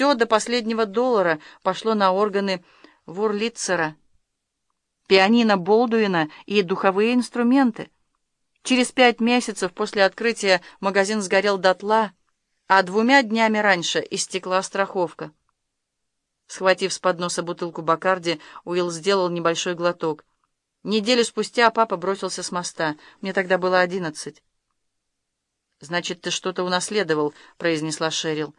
Все до последнего доллара пошло на органы Вурлицера, пианино Болдуина и духовые инструменты. Через пять месяцев после открытия магазин сгорел дотла, а двумя днями раньше истекла страховка. Схватив с подноса бутылку Бакарди, Уилл сделал небольшой глоток. Неделю спустя папа бросился с моста. Мне тогда было одиннадцать. «Значит, ты что-то унаследовал», — произнесла Шерил.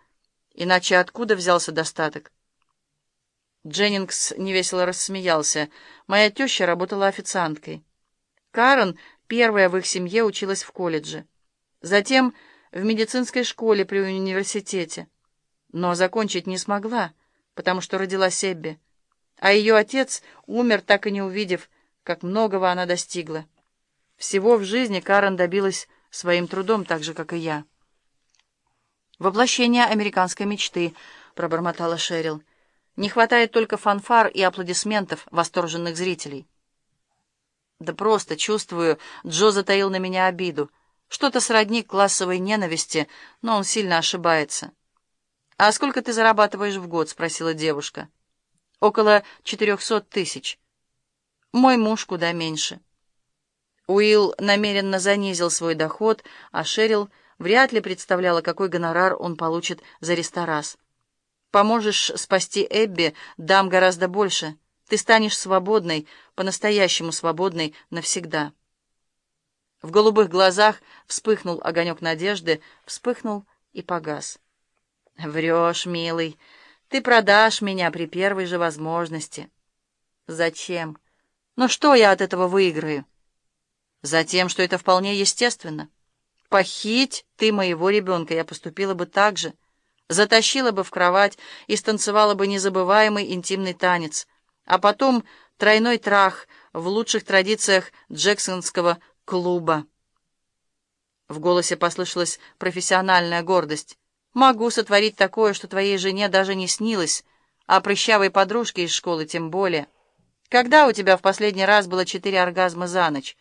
«Иначе откуда взялся достаток?» Дженнингс невесело рассмеялся. «Моя теща работала официанткой. Карен, первая в их семье, училась в колледже. Затем в медицинской школе при университете. Но закончить не смогла» потому что родилась Эбби. А ее отец умер, так и не увидев, как многого она достигла. Всего в жизни Карен добилась своим трудом, так же, как и я. «Воплощение американской мечты», — пробормотала Шерил. «Не хватает только фанфар и аплодисментов восторженных зрителей». «Да просто чувствую, Джо затаил на меня обиду. Что-то сродни классовой ненависти, но он сильно ошибается». «А сколько ты зарабатываешь в год?» — спросила девушка. «Около четырехсот тысяч. Мой муж куда меньше». Уилл намеренно занизил свой доход, а Шерил вряд ли представляла, какой гонорар он получит за рестораз. «Поможешь спасти Эбби, дам гораздо больше. Ты станешь свободной, по-настоящему свободной навсегда». В голубых глазах вспыхнул огонек надежды, вспыхнул и погас. «Врешь, милый. Ты продашь меня при первой же возможности». «Зачем? Ну что я от этого выиграю?» «Затем, что это вполне естественно. Похить ты моего ребенка, я поступила бы так же. Затащила бы в кровать и станцевала бы незабываемый интимный танец. А потом тройной трах в лучших традициях джексонского клуба». В голосе послышалась профессиональная гордость. Могу сотворить такое, что твоей жене даже не снилось, а прыщавой подружке из школы тем более. Когда у тебя в последний раз было четыре оргазма за ночь?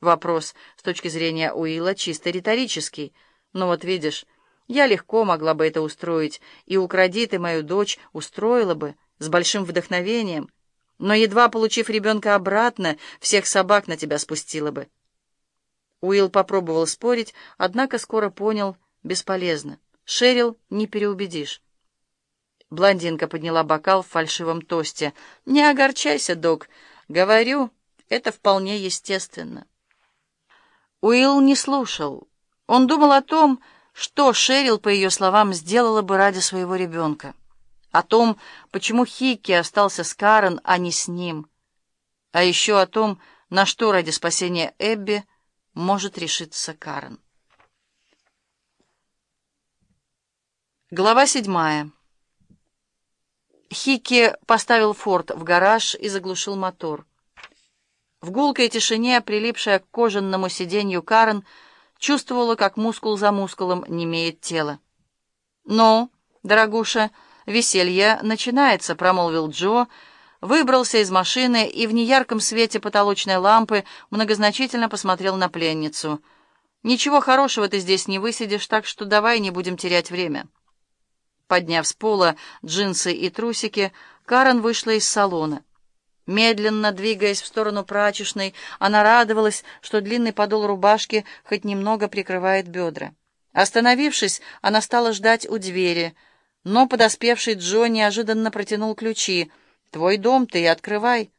Вопрос с точки зрения Уилла чисто риторический. Но вот видишь, я легко могла бы это устроить, и укради ты мою дочь, устроила бы, с большим вдохновением. Но едва получив ребенка обратно, всех собак на тебя спустила бы. Уилл попробовал спорить, однако скоро понял — бесполезно. Шерил не переубедишь. Блондинка подняла бокал в фальшивом тосте. «Не огорчайся, док. Говорю, это вполне естественно». Уилл не слушал. Он думал о том, что Шерил, по ее словам, сделала бы ради своего ребенка. О том, почему Хикки остался с Карен, а не с ним. А еще о том, на что ради спасения Эбби может решиться Карен. Глава седьмая. Хикки поставил форт в гараж и заглушил мотор. В гулкой тишине, прилипшая к кожаному сиденью Карен, чувствовала, как мускул за мускулом немеет тело. «Ну, дорогуша, веселье начинается», — промолвил Джо, выбрался из машины и в неярком свете потолочной лампы многозначительно посмотрел на пленницу. «Ничего хорошего ты здесь не высидишь, так что давай не будем терять время». Подняв с пола джинсы и трусики, Карен вышла из салона. Медленно двигаясь в сторону прачечной, она радовалась, что длинный подол рубашки хоть немного прикрывает бедра. Остановившись, она стала ждать у двери, но подоспевший Джо неожиданно протянул ключи. «Твой дом, ты открывай».